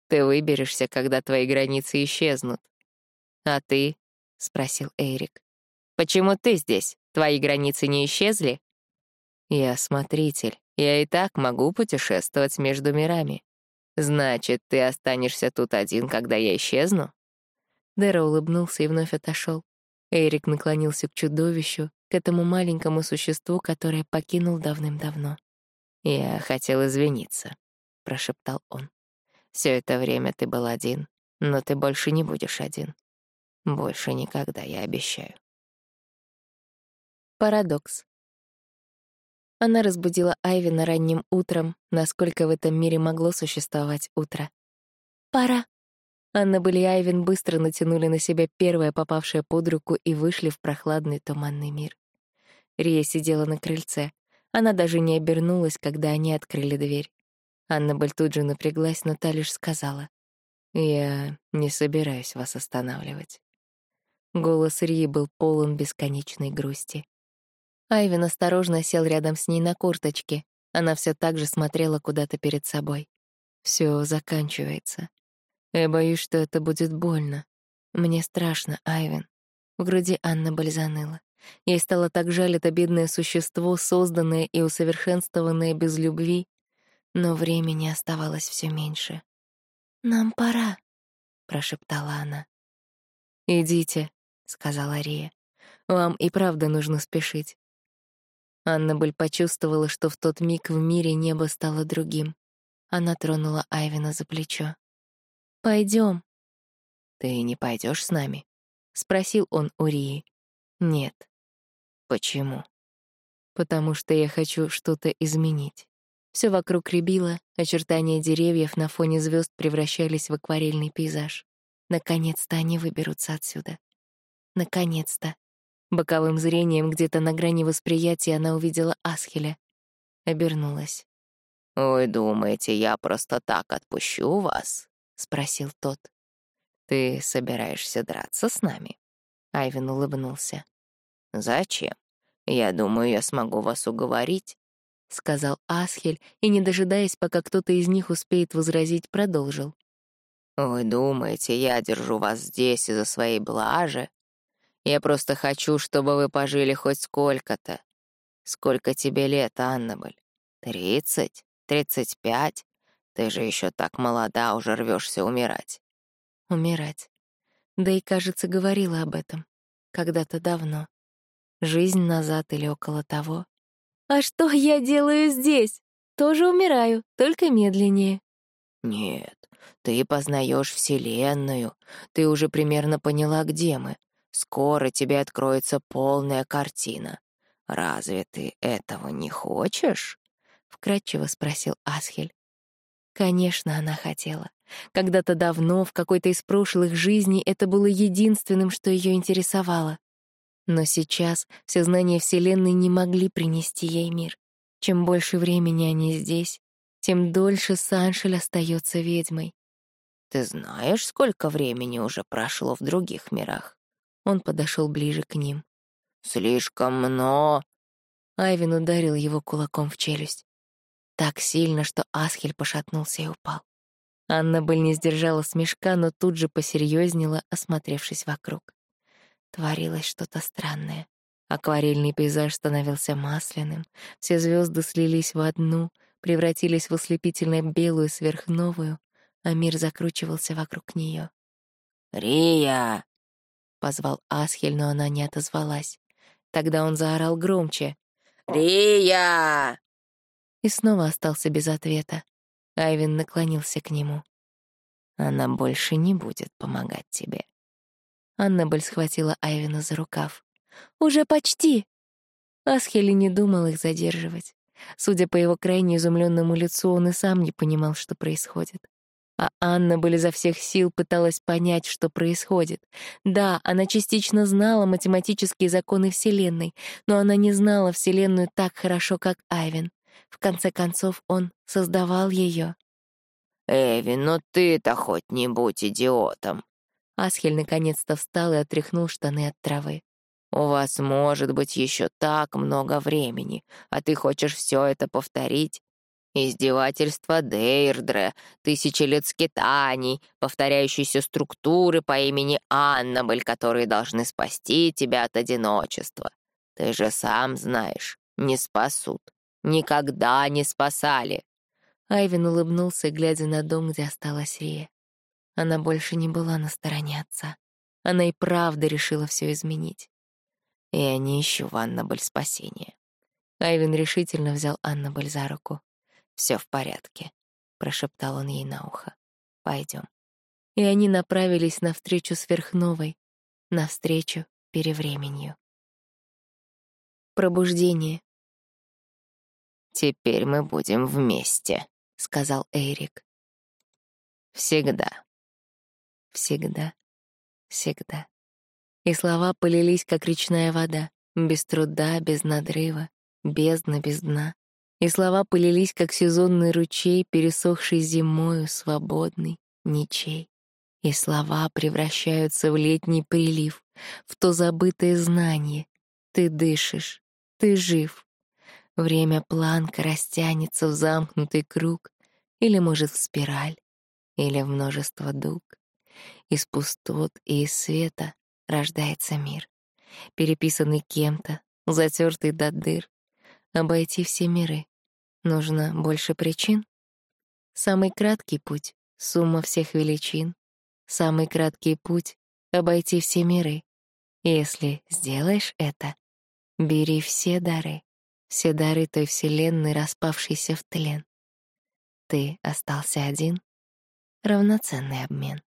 Ты выберешься, когда твои границы исчезнут. А ты? — спросил Эрик. Почему ты здесь? Твои границы не исчезли? Я смотритель. Я и так могу путешествовать между мирами. Значит, ты останешься тут один, когда я исчезну? Дэра улыбнулся и вновь отошел. Эрик наклонился к чудовищу, к этому маленькому существу, которое покинул давным-давно. «Я хотел извиниться», — прошептал он. «Все это время ты был один, но ты больше не будешь один. Больше никогда, я обещаю». Парадокс. Она разбудила Айвина ранним утром, насколько в этом мире могло существовать утро. «Пора». Аннабель и Айвин быстро натянули на себя первое попавшее под руку и вышли в прохладный туманный мир. Рия сидела на крыльце. Она даже не обернулась, когда они открыли дверь. Аннабель тут же напряглась, но та лишь сказала. «Я не собираюсь вас останавливать». Голос Рии был полон бесконечной грусти. Айвин осторожно сел рядом с ней на курточке. Она все так же смотрела куда-то перед собой. Все заканчивается. Я боюсь, что это будет больно. Мне страшно, Айвин. В груди Анна заныла. Ей стало так жаль это бедное существо, созданное и усовершенствованное без любви, но времени оставалось все меньше. «Нам пора», — прошептала она. «Идите», — сказала Рия. «Вам и правда нужно спешить». Аннабель почувствовала, что в тот миг в мире небо стало другим. Она тронула Айвина за плечо. Пойдем. «Ты не пойдешь с нами?» — спросил он у Рии. «Нет». Почему? Потому что я хочу что-то изменить. Все вокруг рябило, очертания деревьев на фоне звезд превращались в акварельный пейзаж. Наконец-то они выберутся отсюда. Наконец-то. Боковым зрением где-то на грани восприятия она увидела Асхеля. Обернулась. «Вы думаете, я просто так отпущу вас?» — спросил тот. «Ты собираешься драться с нами?» Айвен улыбнулся. «Зачем? Я думаю, я смогу вас уговорить», — сказал Асхель, и, не дожидаясь, пока кто-то из них успеет возразить, продолжил. «Вы думаете, я держу вас здесь из-за своей блажи? Я просто хочу, чтобы вы пожили хоть сколько-то. Сколько тебе лет, Аннабель? Тридцать? Тридцать пять? Ты же еще так молода, уже рвешься умирать». «Умирать». Да и, кажется, говорила об этом. Когда-то давно жизнь назад или около того. «А что я делаю здесь? Тоже умираю, только медленнее». Нет, ты познаешь Вселенную. Ты уже примерно поняла, где мы. Скоро тебе откроется полная картина. Разве ты этого не хочешь? Вкратчиво спросил Асхель. Конечно, она хотела. Когда-то давно, в какой-то из прошлых жизней, это было единственным, что ее интересовало. Но сейчас все знания Вселенной не могли принести ей мир. Чем больше времени они здесь, тем дольше Саншель остается ведьмой. «Ты знаешь, сколько времени уже прошло в других мирах?» Он подошел ближе к ним. «Слишком много...» Айвин ударил его кулаком в челюсть. Так сильно, что Асхель пошатнулся и упал. Аннабель не сдержала смешка, но тут же посерьезнела, осмотревшись вокруг. Творилось что-то странное. Акварельный пейзаж становился масляным, все звезды слились в одну, превратились в ослепительно белую сверхновую, а мир закручивался вокруг нее. «Рия!» — позвал Асхель, но она не отозвалась. Тогда он заорал громче. «Рия!» И снова остался без ответа. Айвин наклонился к нему. «Она больше не будет помогать тебе». Аннабель схватила Айвина за рукав. «Уже почти!» Асхели не думал их задерживать. Судя по его крайне изумленному лицу, он и сам не понимал, что происходит. А Анна были изо всех сил пыталась понять, что происходит. Да, она частично знала математические законы Вселенной, но она не знала Вселенную так хорошо, как Айвин. В конце концов, он создавал ее. «Эви, ну ты-то хоть не будь идиотом!» Асхель наконец-то встал и отряхнул штаны от травы. «У вас может быть еще так много времени, а ты хочешь все это повторить? Издевательство Дейрдре, тысячи лет скитаний, повторяющиеся структуры по имени Аннабель, которые должны спасти тебя от одиночества. Ты же сам знаешь, не спасут. Никогда не спасали. Айвин улыбнулся, глядя на дом, где осталась Рия. Она больше не была на стороне отца. Она и правда решила все изменить. И они ищу в Аннабель спасения. Айвин решительно взял Аннабель за руку. Все в порядке», — прошептал он ей на ухо. Пойдем. И они направились навстречу сверхновой, навстречу перевременью. Пробуждение. «Теперь мы будем вместе», — сказал Эрик. «Всегда». Всегда. Всегда. И слова полились, как речная вода, без труда, без надрыва, бездна без дна. И слова полились, как сезонный ручей, пересохший зимою, свободный, ничей. И слова превращаются в летний прилив, в то забытое знание. Ты дышишь, ты жив, Время планка растянется в замкнутый круг, или, может, в спираль, или в множество дуг. Из пустот и из света рождается мир, переписанный кем-то, затертый до дыр. Обойти все миры. Нужно больше причин? Самый краткий путь — сумма всех величин. Самый краткий путь — обойти все миры. Если сделаешь это, бери все дары все дары той вселенной, распавшейся в тлен. Ты остался один — равноценный обмен.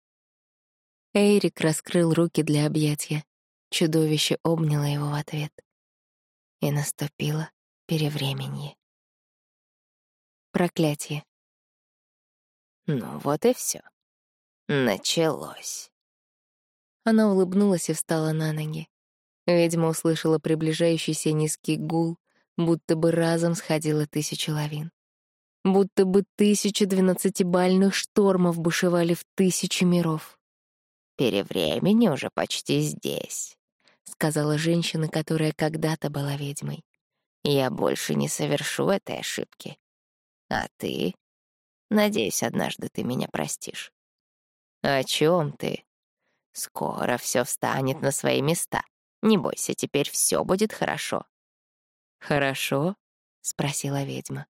Эйрик раскрыл руки для объятия. Чудовище обняло его в ответ. И наступило перевременье. Проклятие. Ну вот и все. Началось. Она улыбнулась и встала на ноги. Ведьма услышала приближающийся низкий гул, будто бы разом сходило тысяча лавин. Будто бы тысячи двенадцатибальных штормов бушевали в тысячи миров. «Перевремени уже почти здесь», — сказала женщина, которая когда-то была ведьмой. «Я больше не совершу этой ошибки. А ты? Надеюсь, однажды ты меня простишь». «О чем ты?» «Скоро все встанет на свои места. Не бойся, теперь все будет хорошо. «Хорошо?» — спросила ведьма.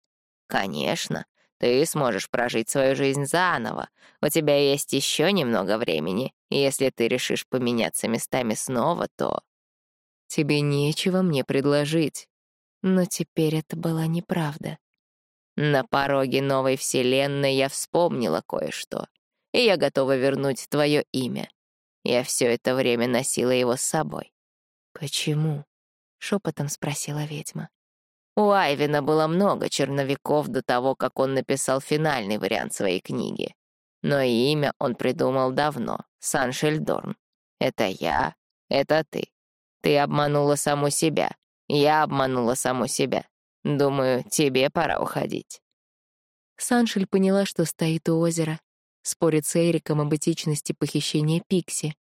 «Конечно. Ты сможешь прожить свою жизнь заново. У тебя есть еще немного времени. Если ты решишь поменяться местами снова, то...» «Тебе нечего мне предложить». Но теперь это была неправда. На пороге новой вселенной я вспомнила кое-что, и я готова вернуть твое имя. Я все это время носила его с собой. «Почему?» — шепотом спросила ведьма. У Айвина было много черновиков до того, как он написал финальный вариант своей книги. Но имя он придумал давно — Саншельдорн. Это я, это ты. Ты обманула саму себя. Я обманула саму себя. Думаю, тебе пора уходить. Саншель поняла, что стоит у озера, спорит с Эриком об этичности похищения Пикси.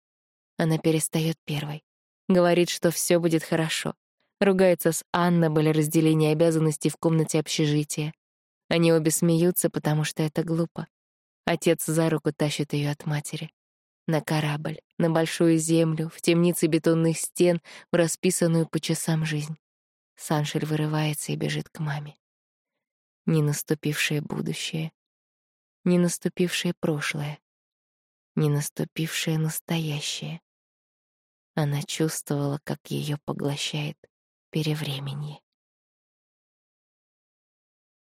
Она перестает первой. Говорит, что все будет хорошо. Ругается с Аннабель о разделении обязанностей в комнате общежития. Они обе смеются, потому что это глупо. Отец за руку тащит ее от матери. На корабль, на большую землю, в темнице бетонных стен, в расписанную по часам жизнь. Саншель вырывается и бежит к маме. Не наступившее будущее, не наступившее прошлое, не наступившее настоящее. Она чувствовала, как ее поглощает перевременье.